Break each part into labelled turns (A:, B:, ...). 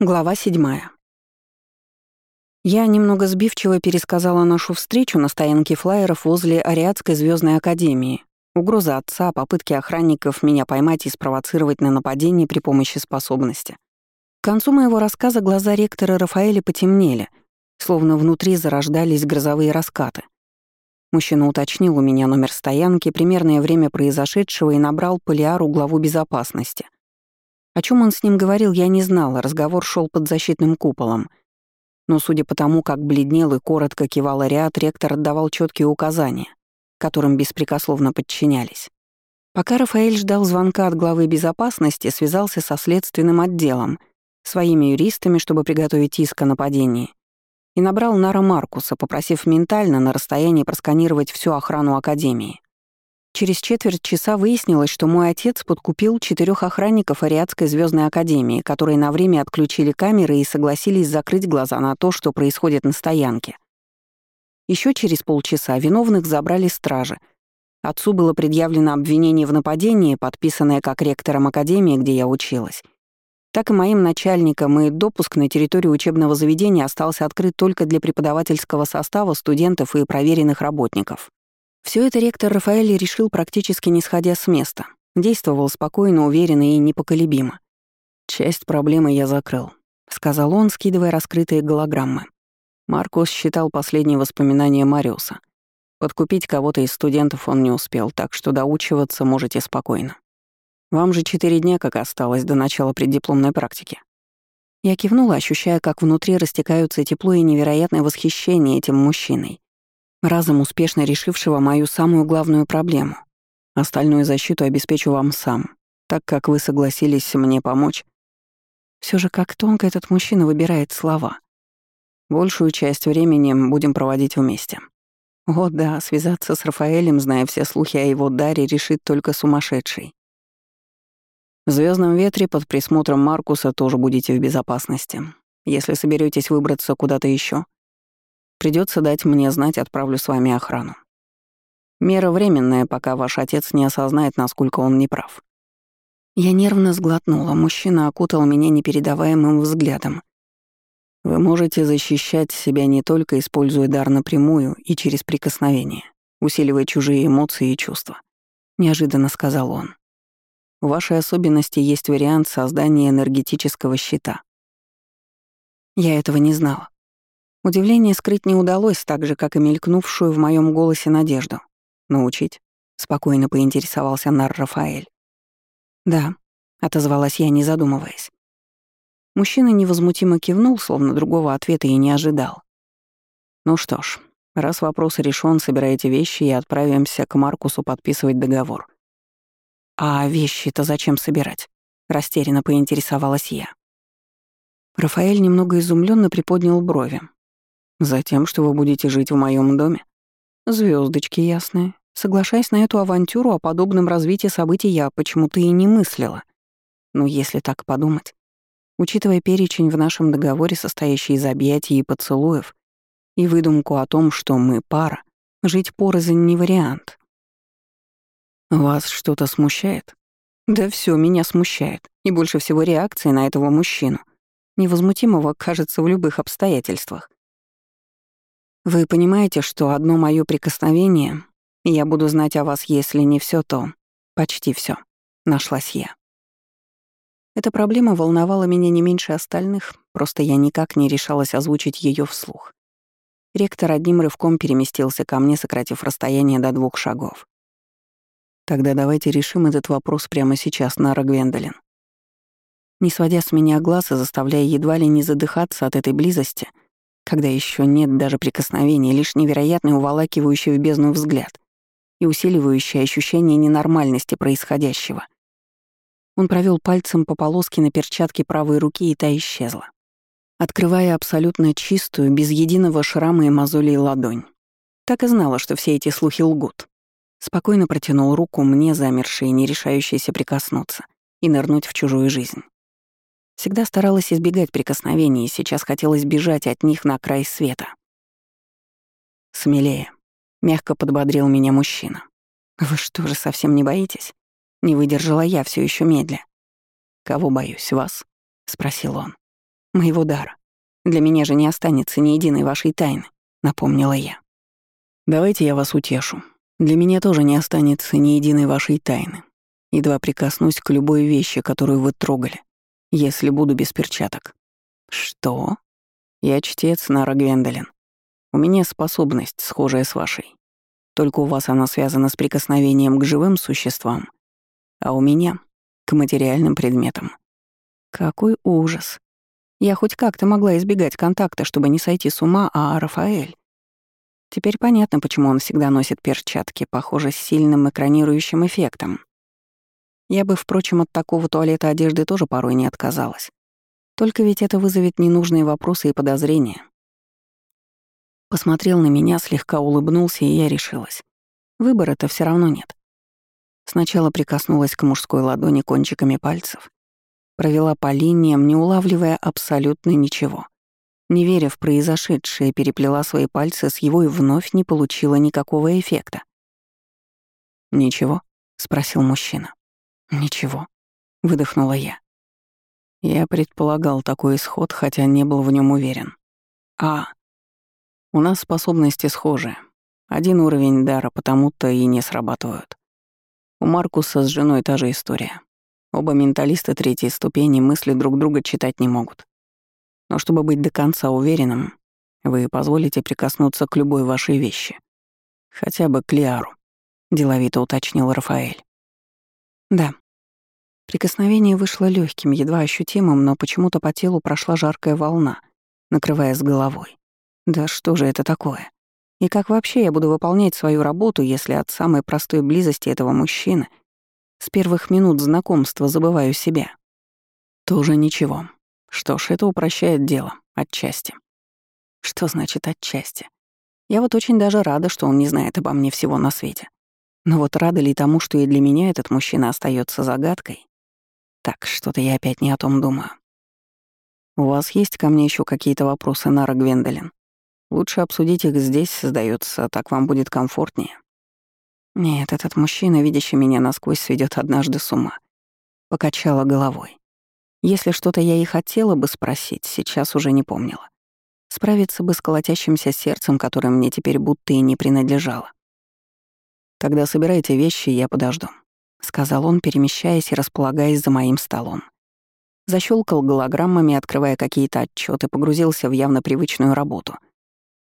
A: Глава седьмая. Я немного сбивчиво пересказала нашу встречу на стоянке флайеров возле Ариадской звездной академии. Угроза отца, попытки охранников меня поймать и спровоцировать на нападение при помощи способности. К концу моего рассказа глаза ректора Рафаэля потемнели, словно внутри зарождались грозовые раскаты. Мужчина уточнил у меня номер стоянки, примерное время произошедшего и набрал Полиару главу безопасности. О чем он с ним говорил, я не знала, разговор шел под защитным куполом. Но судя по тому, как бледнел и коротко кивал Ариат, ректор отдавал четкие указания, которым беспрекословно подчинялись. Пока Рафаэль ждал звонка от главы безопасности, связался со следственным отделом, своими юристами, чтобы приготовить иск о нападении, и набрал Нара Маркуса, попросив ментально на расстоянии просканировать всю охрану Академии. Через четверть часа выяснилось, что мой отец подкупил четырех охранников Ариадской звездной академии, которые на время отключили камеры и согласились закрыть глаза на то, что происходит на стоянке. Еще через полчаса виновных забрали стражи. Отцу было предъявлено обвинение в нападении, подписанное как ректором академии, где я училась. Так и моим начальникам, и допуск на территорию учебного заведения остался открыт только для преподавательского состава, студентов и проверенных работников. Все это ректор Рафаэль решил практически не сходя с места. Действовал спокойно, уверенно и непоколебимо. «Часть проблемы я закрыл», — сказал он, скидывая раскрытые голограммы. Маркус считал последние воспоминания Мариуса. Подкупить кого-то из студентов он не успел, так что доучиваться можете спокойно. Вам же четыре дня как осталось до начала преддипломной практики. Я кивнула, ощущая, как внутри растекаются тепло и невероятное восхищение этим мужчиной разом успешно решившего мою самую главную проблему. Остальную защиту обеспечу вам сам, так как вы согласились мне помочь. Все же как тонко этот мужчина выбирает слова. Большую часть времени будем проводить вместе. О да, связаться с Рафаэлем, зная все слухи о его даре, решит только сумасшедший. В звездном ветре под присмотром Маркуса тоже будете в безопасности. Если соберетесь выбраться куда-то еще, Придется дать мне знать, отправлю с вами охрану. Мера временная, пока ваш отец не осознает, насколько он неправ. Я нервно сглотнула, мужчина окутал меня непередаваемым взглядом. Вы можете защищать себя не только используя дар напрямую и через прикосновение, усиливая чужие эмоции и чувства. Неожиданно сказал он. В вашей особенности есть вариант создания энергетического щита. Я этого не знала. Удивление скрыть не удалось, так же, как и мелькнувшую в моем голосе надежду. «Научить?» — спокойно поинтересовался Нар Рафаэль. «Да», — отозвалась я, не задумываясь. Мужчина невозмутимо кивнул, словно другого ответа и не ожидал. «Ну что ж, раз вопрос решен, собирайте вещи и отправимся к Маркусу подписывать договор». «А вещи-то зачем собирать?» — растерянно поинтересовалась я. Рафаэль немного изумленно приподнял брови, Затем, что вы будете жить в моем доме? Звездочки ясные. Соглашаясь на эту авантюру, о подобном развитии событий я почему-то и не мыслила. Но если так подумать, учитывая перечень в нашем договоре, состоящий из объятий и поцелуев, и выдумку о том, что мы пара, жить порознь не вариант. Вас что-то смущает? Да все меня смущает, и больше всего реакции на этого мужчину, невозмутимого, кажется, в любых обстоятельствах. Вы понимаете, что одно мое прикосновение, и я буду знать о вас, если не все, то почти все. Нашлась я. Эта проблема волновала меня не меньше остальных, просто я никак не решалась озвучить ее вслух. Ректор одним рывком переместился ко мне, сократив расстояние до двух шагов. Тогда давайте решим этот вопрос прямо сейчас, Нара Гвендолин. Не сводя с меня глаз и заставляя едва ли не задыхаться от этой близости — когда еще нет даже прикосновения, лишь невероятный уволакивающий в бездну взгляд и усиливающий ощущение ненормальности происходящего. Он провел пальцем по полоске на перчатке правой руки, и та исчезла, открывая абсолютно чистую, без единого шрама и мозолей ладонь. Так и знала, что все эти слухи лгут. Спокойно протянул руку мне, замершей, не решающейся прикоснуться и нырнуть в чужую жизнь. Всегда старалась избегать прикосновений, и сейчас хотелось бежать от них на край света. «Смелее», — мягко подбодрил меня мужчина. «Вы что же, совсем не боитесь?» Не выдержала я все еще медля. «Кого боюсь, вас?» — спросил он. моего дара. Для меня же не останется ни единой вашей тайны, напомнила я. Давайте я вас утешу. Для меня тоже не останется ни единой вашей тайны. Едва прикоснусь к любой вещи, которую вы трогали, если буду без перчаток. Что? Я чтец Нара Гвендолин. У меня способность, схожая с вашей. Только у вас она связана с прикосновением к живым существам, а у меня — к материальным предметам. Какой ужас. Я хоть как-то могла избегать контакта, чтобы не сойти с ума, а Рафаэль... Теперь понятно, почему он всегда носит перчатки, похоже, с сильным экранирующим эффектом. Я бы, впрочем, от такого туалета одежды тоже порой не отказалась. Только ведь это вызовет ненужные вопросы и подозрения. Посмотрел на меня, слегка улыбнулся, и я решилась. Выбора-то все равно нет. Сначала прикоснулась к мужской ладони кончиками пальцев, провела по линиям, не улавливая абсолютно ничего. Не веря в произошедшее, переплела свои пальцы с его и вновь не получила никакого эффекта. «Ничего?» — спросил мужчина. «Ничего», — выдохнула я. Я предполагал такой исход, хотя не был в нем уверен. А. У нас способности схожие. Один уровень дара потому-то и не срабатывают. У Маркуса с женой та же история. Оба менталиста третьей ступени мысли друг друга читать не могут. Но чтобы быть до конца уверенным, вы позволите прикоснуться к любой вашей вещи. Хотя бы к Лиару, — деловито уточнил Рафаэль. Да. Прикосновение вышло легким, едва ощутимым, но почему-то по телу прошла жаркая волна, накрывая с головой. Да что же это такое? И как вообще я буду выполнять свою работу, если от самой простой близости этого мужчины — с первых минут знакомства забываю себя. Тоже ничего. Что ж, это упрощает дело, отчасти. Что значит отчасти? Я вот очень даже рада, что он не знает обо мне всего на свете. Но вот рада ли тому, что и для меня этот мужчина остается загадкой? Так, что-то я опять не о том думаю. У вас есть ко мне еще какие-то вопросы, Нара Гвендолин? Лучше обсудить их здесь, сдается, так вам будет комфортнее. Нет, этот мужчина, видящий меня насквозь, сведет однажды с ума. Покачала головой. Если что-то я и хотела бы спросить, сейчас уже не помнила. Справиться бы с колотящимся сердцем, которое мне теперь будто и не принадлежало. «Когда собираете вещи, я подожду», — сказал он, перемещаясь и располагаясь за моим столом. Защелкал голограммами, открывая какие-то отчеты, погрузился в явно привычную работу.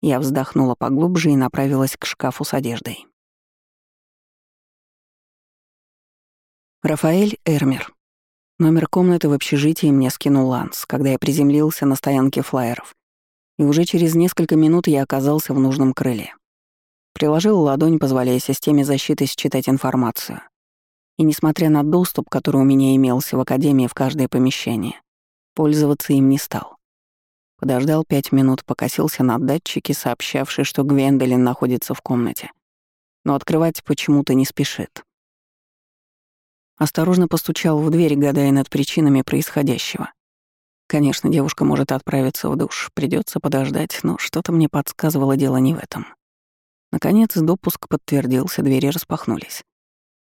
A: Я вздохнула поглубже и направилась к шкафу с одеждой. Рафаэль Эрмер. Номер комнаты в общежитии мне скинул Ланс, когда я приземлился на стоянке флайеров. И уже через несколько минут я оказался в нужном крыле. Приложил ладонь, позволяя системе защиты считать информацию. И несмотря на доступ, который у меня имелся в Академии в каждое помещение, пользоваться им не стал. Подождал пять минут, покосился на датчики, сообщавшие, что Гвендолин находится в комнате. Но открывать почему-то не спешит. Осторожно постучал в дверь, гадая над причинами происходящего. Конечно, девушка может отправиться в душ, придется подождать, но что-то мне подсказывало дело не в этом. Наконец, допуск подтвердился, двери распахнулись.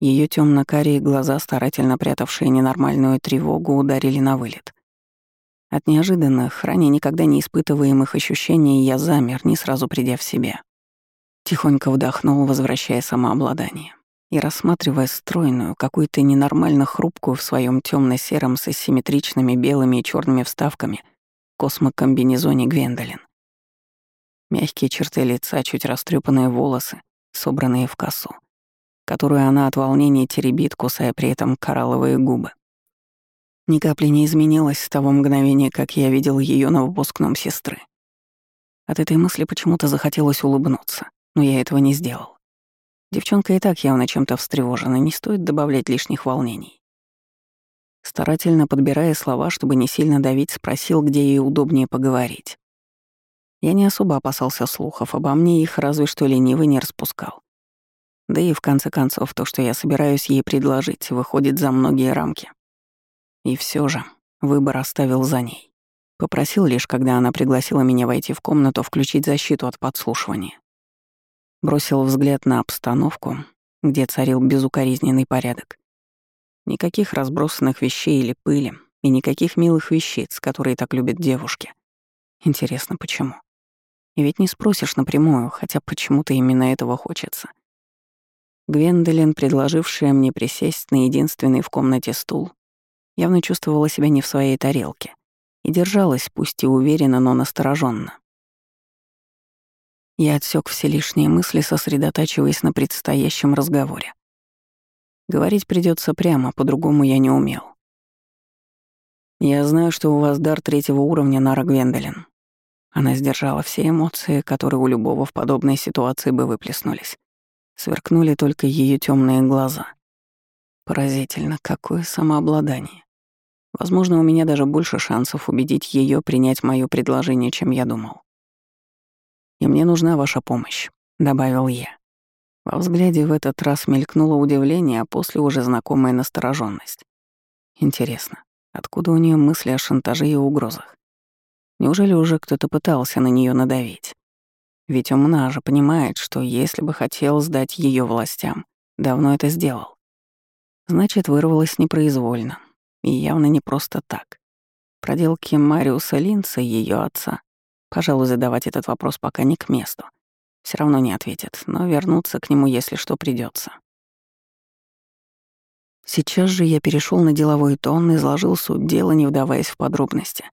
A: Ее темно-карие глаза, старательно прятавшие ненормальную тревогу, ударили на вылет. От неожиданных, ранее никогда не испытываемых ощущений я замер, не сразу придя в себя. Тихонько вдохнул, возвращая самообладание и рассматривая стройную, какую-то ненормально хрупкую в своем темно сером с асимметричными белыми и черными вставками космокомбинезоне Гвендолин. Мягкие черты лица, чуть растрепанные волосы, собранные в косу, которую она от волнения теребит, кусая при этом коралловые губы. Ни капли не изменилось с того мгновения, как я видел ее на выпускном сестры. От этой мысли почему-то захотелось улыбнуться, но я этого не сделал. Девчонка и так явно чем-то встревожена, не стоит добавлять лишних волнений. Старательно подбирая слова, чтобы не сильно давить, спросил, где ей удобнее поговорить. Я не особо опасался слухов, обо мне их разве что ленивый не распускал. Да и в конце концов, то, что я собираюсь ей предложить, выходит за многие рамки. И все же выбор оставил за ней. Попросил лишь, когда она пригласила меня войти в комнату, включить защиту от подслушивания. Бросил взгляд на обстановку, где царил безукоризненный порядок. Никаких разбросанных вещей или пыли, и никаких милых вещиц, которые так любят девушки. Интересно, почему? И ведь не спросишь напрямую, хотя почему-то именно этого хочется. Гвендолин, предложившая мне присесть на единственный в комнате стул, явно чувствовала себя не в своей тарелке и держалась, пусть и уверенно, но настороженно. Я отсек все лишние мысли, сосредотачиваясь на предстоящем разговоре. Говорить придется прямо, по-другому я не умел. «Я знаю, что у вас дар третьего уровня, Нара Гвендолин». Она сдержала все эмоции, которые у любого в подобной ситуации бы выплеснулись. Сверкнули только ее темные глаза. Поразительно, какое самообладание. Возможно, у меня даже больше шансов убедить ее принять мое предложение, чем я думал. «И мне нужна ваша помощь», — добавил я. Во взгляде в этот раз мелькнуло удивление, а после уже знакомая настороженность. Интересно, откуда у нее мысли о шантаже и угрозах? Неужели уже кто-то пытался на нее надавить? Ведь умна же понимает, что если бы хотел сдать ее властям, давно это сделал. Значит, вырвалась непроизвольно. И явно не просто так. Проделки Мариуса Линца, ее отца. Пожалуй, задавать этот вопрос пока не к месту. Все равно не ответит, но вернуться к нему, если что, придется. Сейчас же я перешел на деловой тон и изложил суть дела, не вдаваясь в подробности.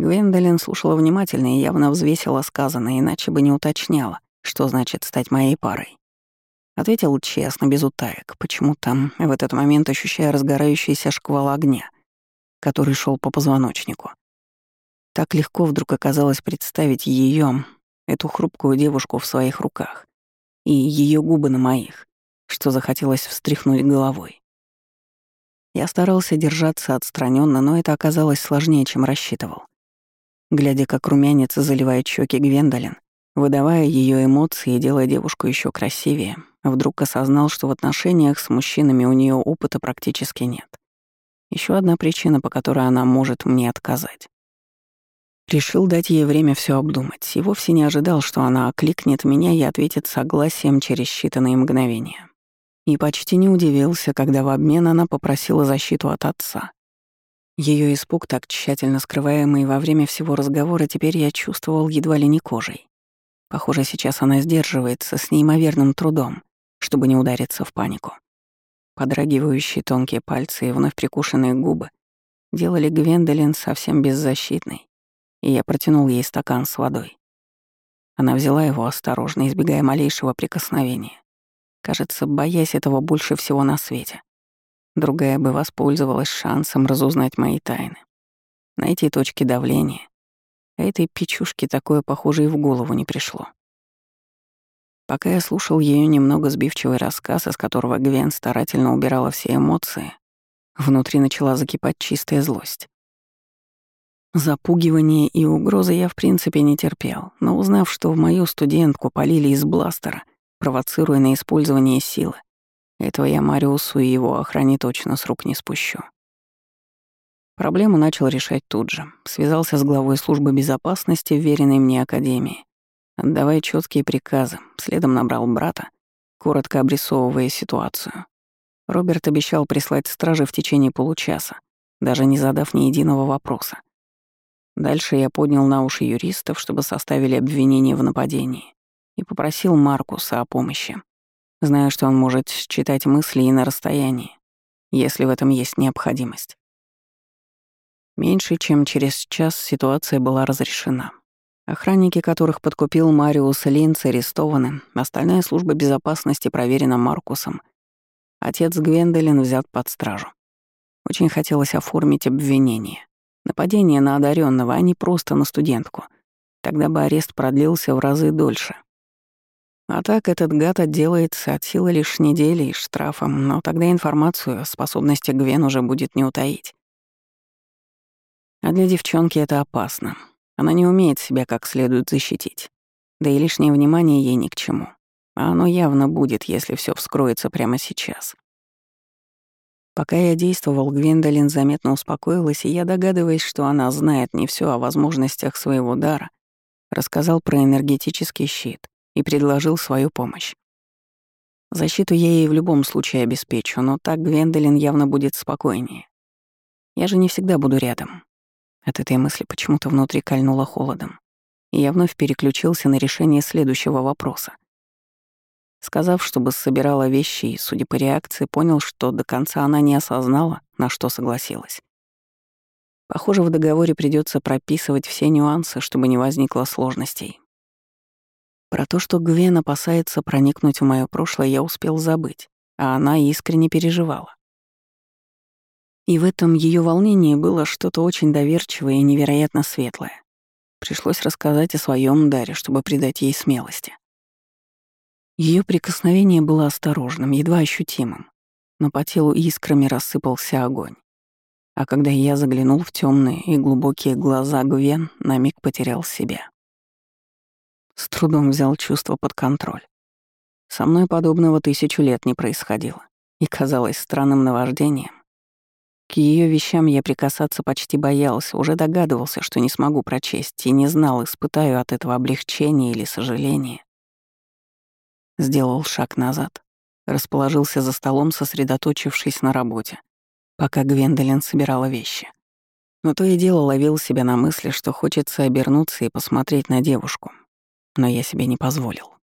A: Гвендолин слушала внимательно и явно взвесила сказанное, иначе бы не уточняла, что значит стать моей парой. Ответил честно, без утаек, почему-то в этот момент ощущая разгорающийся шквал огня, который шел по позвоночнику. Так легко вдруг оказалось представить ее, эту хрупкую девушку в своих руках, и ее губы на моих, что захотелось встряхнуть головой. Я старался держаться отстраненно, но это оказалось сложнее, чем рассчитывал. Глядя, как румянец заливает щеки Гвендолин, выдавая ее эмоции и делая девушку еще красивее, вдруг осознал, что в отношениях с мужчинами у нее опыта практически нет. Еще одна причина, по которой она может мне отказать. Решил дать ей время все обдумать и вовсе не ожидал, что она окликнет меня и ответит согласием через считанные мгновения. И почти не удивился, когда в обмен она попросила защиту от отца. Ее испуг, так тщательно скрываемый во время всего разговора, теперь я чувствовал едва ли не кожей. Похоже, сейчас она сдерживается с неимоверным трудом, чтобы не удариться в панику. Подрагивающие тонкие пальцы и вновь прикушенные губы делали Гвендолин совсем беззащитной, и я протянул ей стакан с водой. Она взяла его осторожно, избегая малейшего прикосновения. Кажется, боясь этого больше всего на свете. Другая бы воспользовалась шансом разузнать мои тайны. Найти точки давления. Этой печушке такое, похоже, и в голову не пришло. Пока я слушал ее немного сбивчивый рассказ, из которого Гвен старательно убирала все эмоции, внутри начала закипать чистая злость. Запугивание и угрозы я в принципе не терпел, но узнав, что в мою студентку полили из бластера, провоцируя на использование силы, этого я Мариусу и его охране точно с рук не спущу. Проблему начал решать тут же. Связался с главой службы безопасности, веренной мне Академии. Отдавая четкие приказы, следом набрал брата, коротко обрисовывая ситуацию. Роберт обещал прислать стражи в течение получаса, даже не задав ни единого вопроса. Дальше я поднял на уши юристов, чтобы составили обвинение в нападении, и попросил Маркуса о помощи зная, что он может читать мысли и на расстоянии, если в этом есть необходимость. Меньше чем через час ситуация была разрешена. Охранники, которых подкупил Мариус Линц, арестованы, остальная служба безопасности проверена Маркусом. Отец Гвендолин взят под стражу. Очень хотелось оформить обвинение. Нападение на одаренного, а не просто на студентку. Тогда бы арест продлился в разы дольше. А так этот гад отделается от силы лишь недели и штрафом, но тогда информацию о способности Гвен уже будет не утаить. А для девчонки это опасно. Она не умеет себя как следует защитить. Да и лишнее внимание ей ни к чему. А оно явно будет, если все вскроется прямо сейчас. Пока я действовал, Гвендолин заметно успокоилась, и я, догадываясь, что она знает не все о возможностях своего дара, рассказал про энергетический щит, и предложил свою помощь. Защиту я ей в любом случае обеспечу, но так Гвендолин явно будет спокойнее. Я же не всегда буду рядом. От этой мысли почему-то внутри кольнуло холодом. И я вновь переключился на решение следующего вопроса. Сказав, чтобы собирала вещи и, судя по реакции, понял, что до конца она не осознала, на что согласилась. Похоже, в договоре придется прописывать все нюансы, чтобы не возникло сложностей. Про то, что Гвен опасается проникнуть в мое прошлое, я успел забыть, а она искренне переживала. И в этом ее волнении было что-то очень доверчивое и невероятно светлое. Пришлось рассказать о своем даре, чтобы придать ей смелости. Ее прикосновение было осторожным, едва ощутимым, но по телу искрами рассыпался огонь. А когда я заглянул в темные и глубокие глаза Гвен, на миг потерял себя. С трудом взял чувство под контроль. Со мной подобного тысячу лет не происходило и казалось странным наваждением. К ее вещам я прикасаться почти боялся, уже догадывался, что не смогу прочесть, и не знал, испытаю от этого облегчение или сожаление. Сделал шаг назад, расположился за столом, сосредоточившись на работе, пока Гвендолин собирала вещи. Но то и дело ловил себя на мысли, что хочется обернуться и посмотреть на девушку, но я себе не позволил.